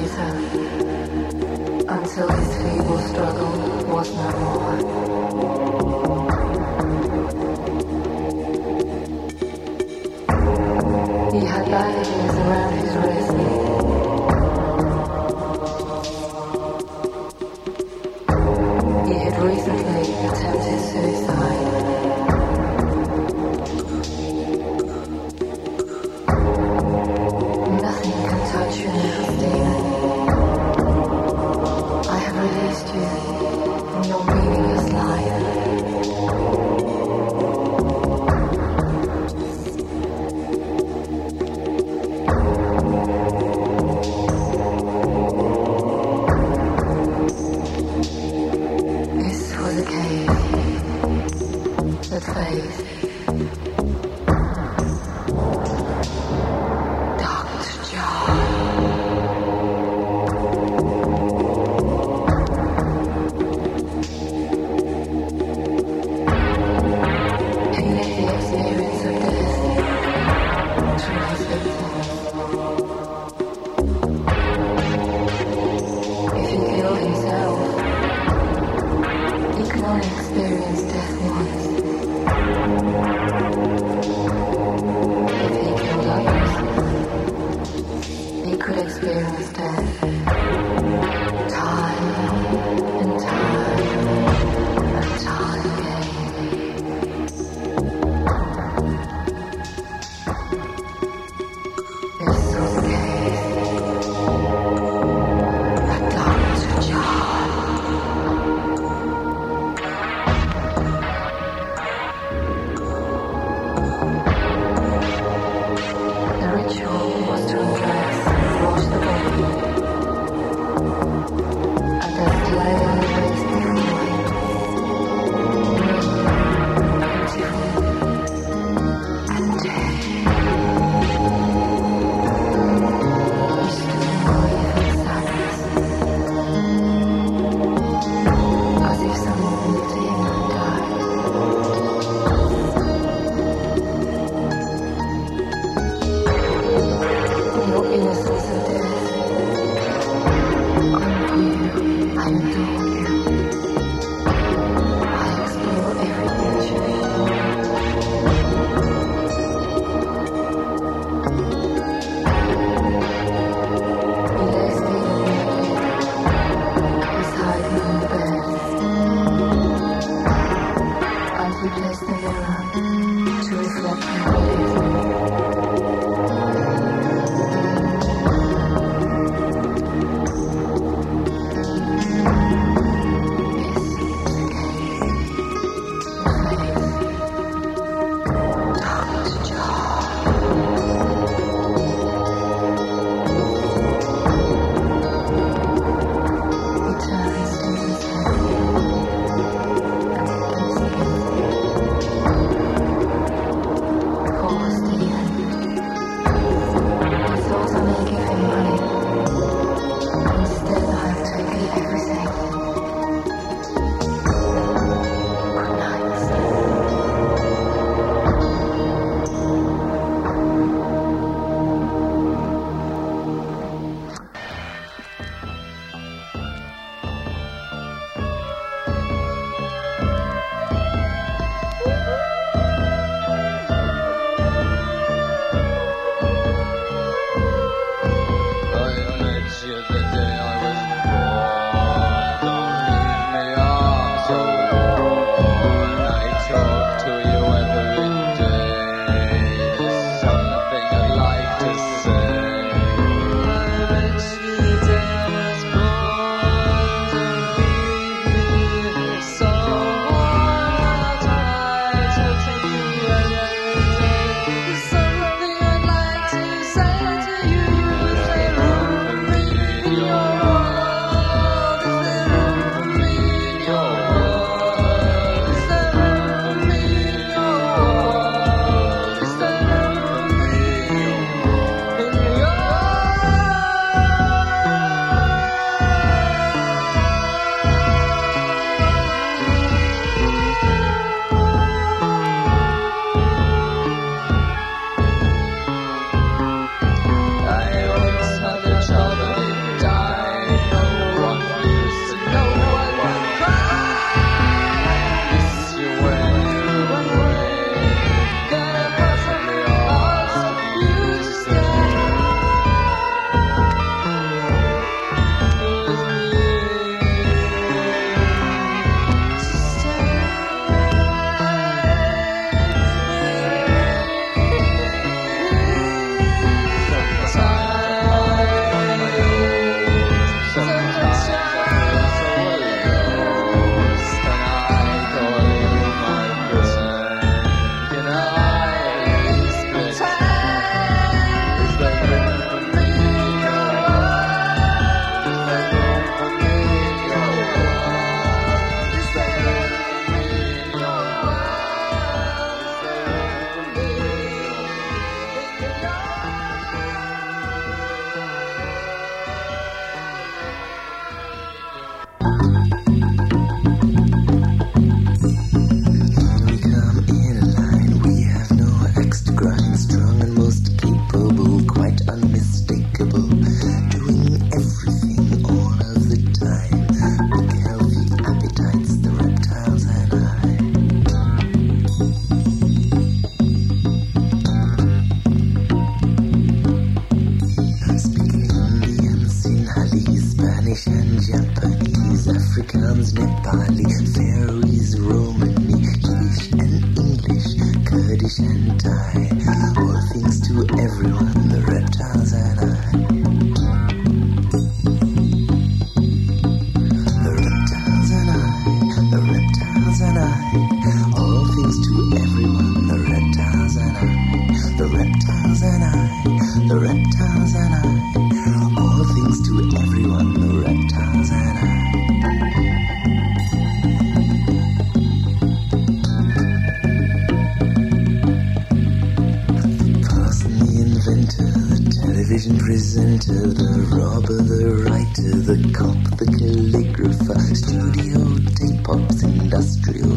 myself until this feeble struggle was no more. He had bandages around his wrist.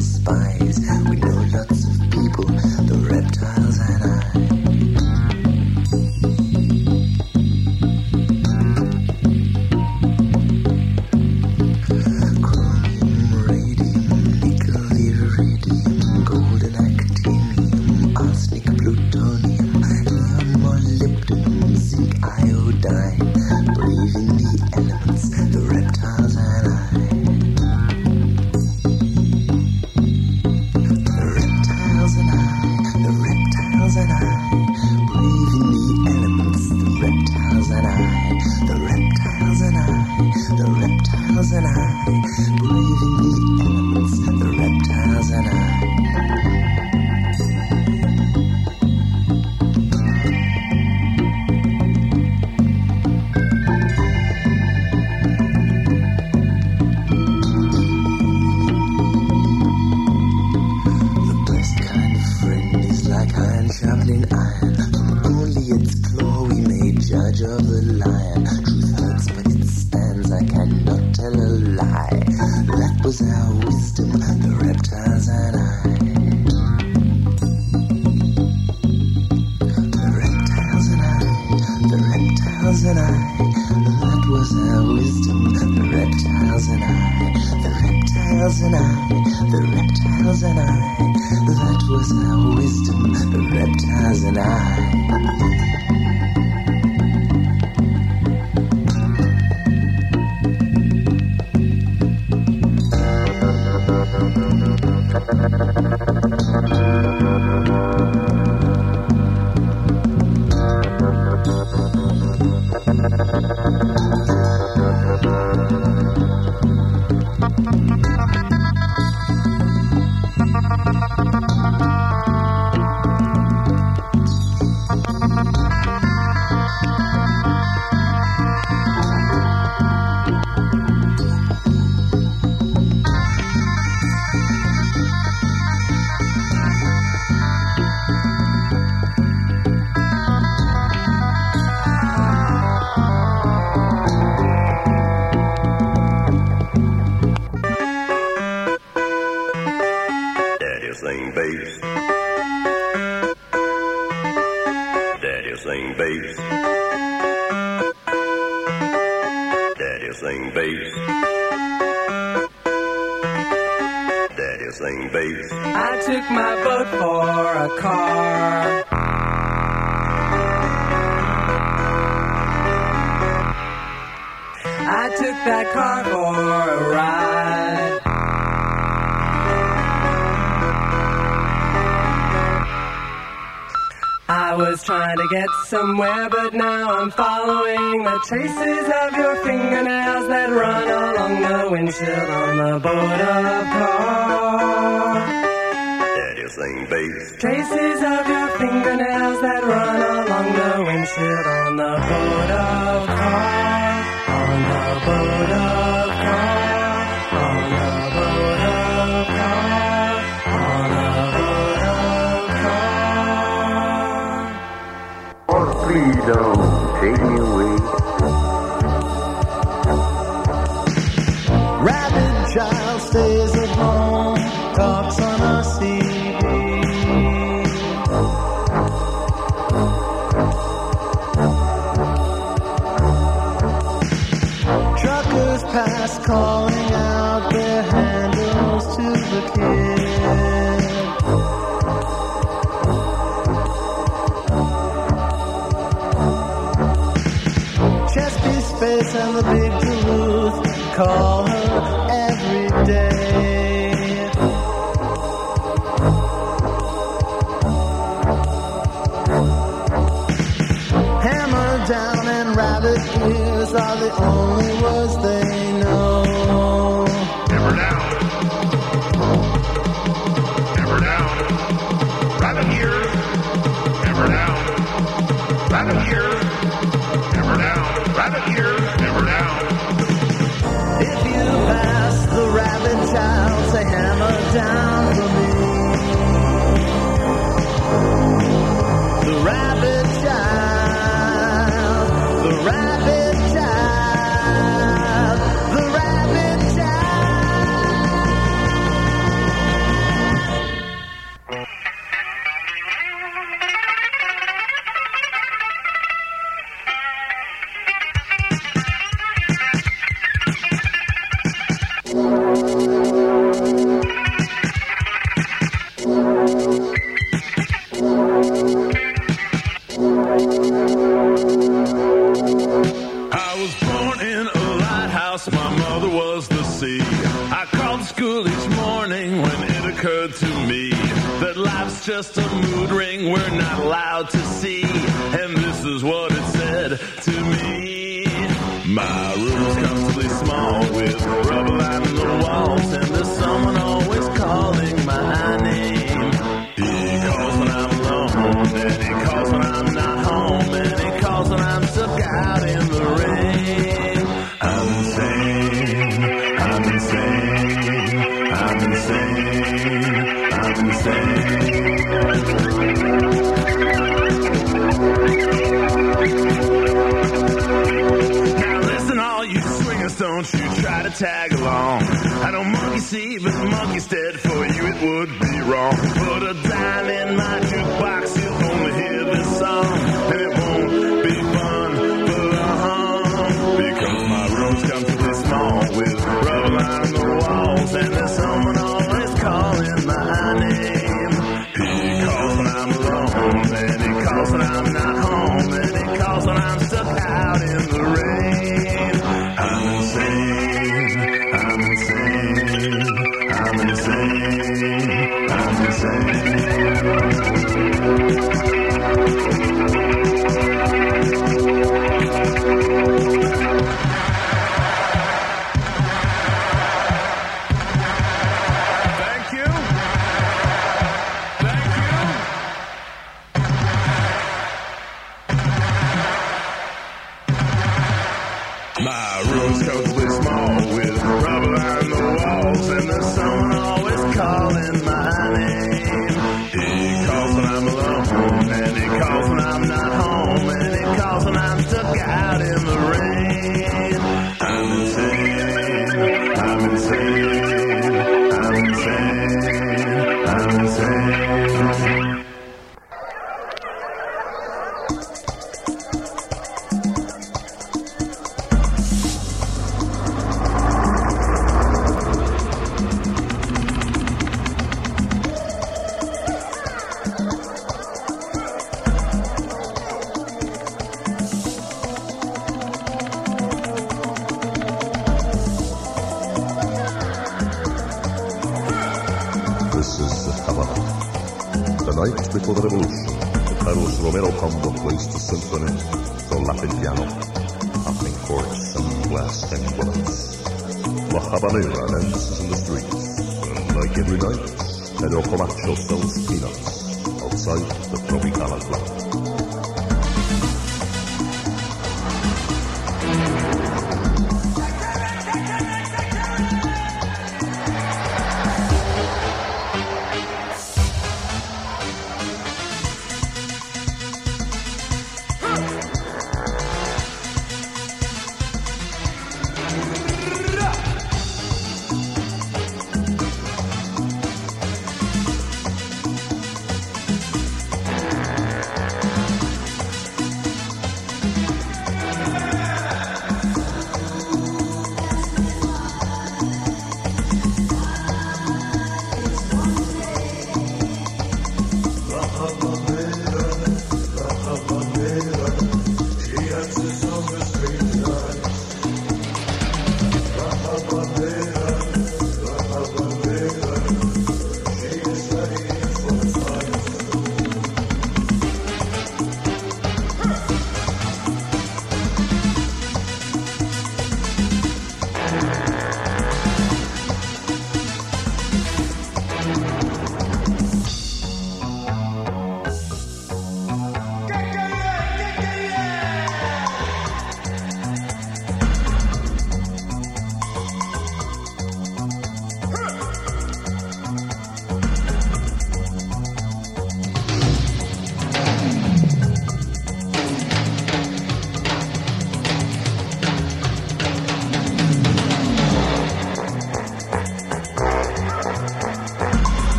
spies. We know lots of people. The reptiles and I, the reptiles and I. That was our wisdom, the reptiles and I. was trying to get somewhere, but now I'm following the traces of your fingernails that run along the windshield on the border car. Yeah, just sing bass. Traces of your fingernails that run along the windshield on the border car. On the border car. On the border car. please don't take me away. the big Duluth. Call tag along. I know monkey see, but Sou tão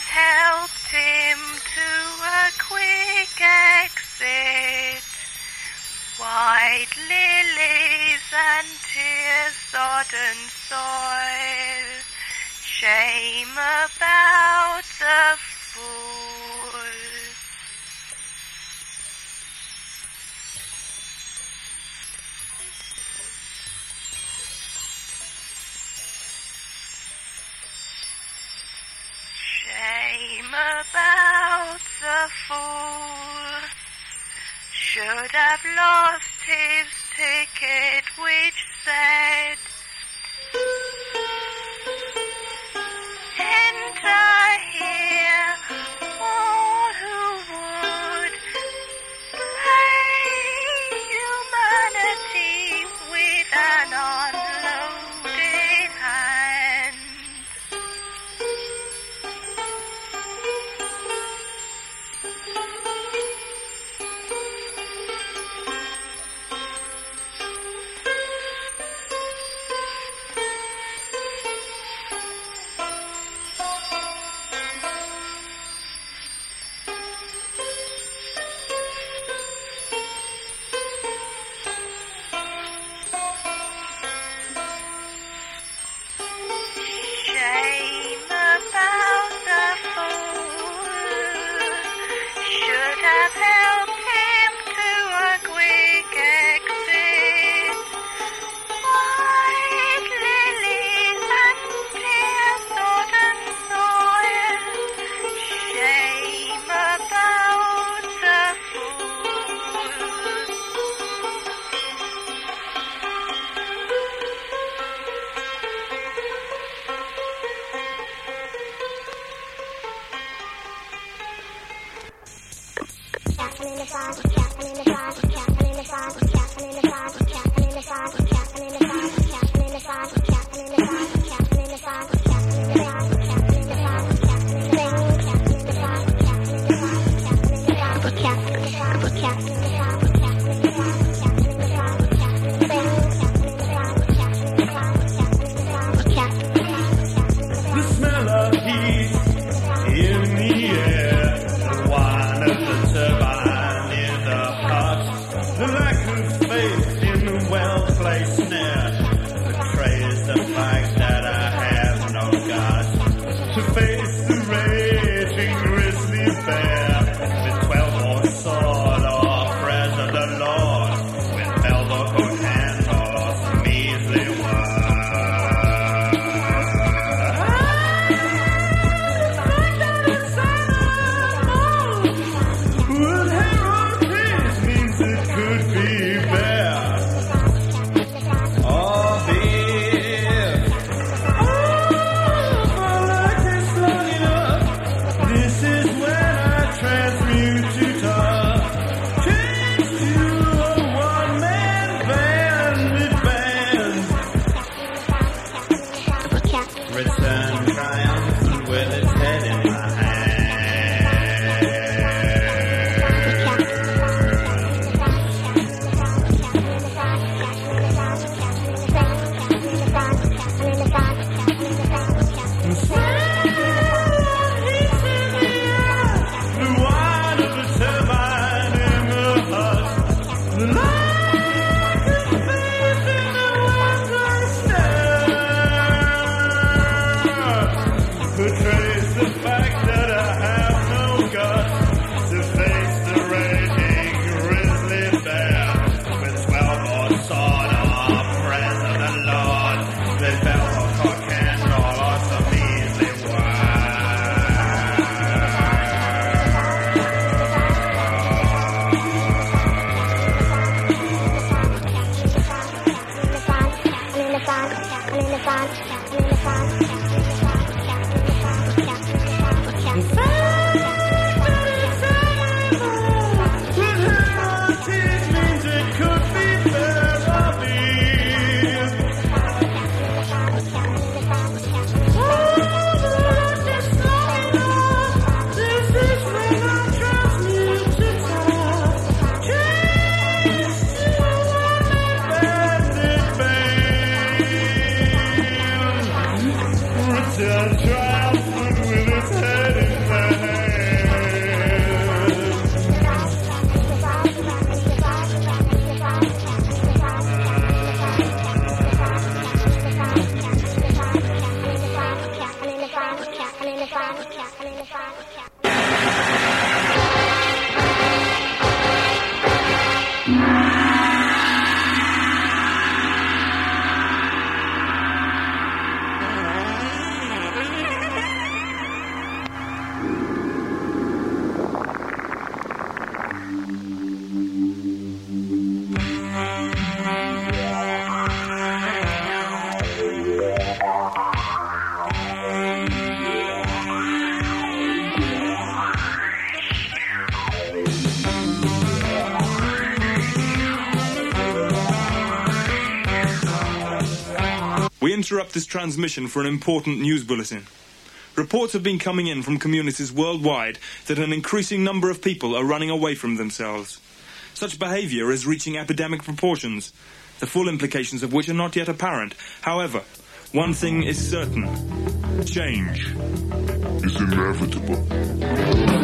have helped him to a quick exit. White lilies and tears sodden soil. Shame about the have lost his ticket, which said this transmission for an important news bulletin. Reports have been coming in from communities worldwide that an increasing number of people are running away from themselves. Such behavior is reaching epidemic proportions, the full implications of which are not yet apparent. However, one thing is certain change is inevitable.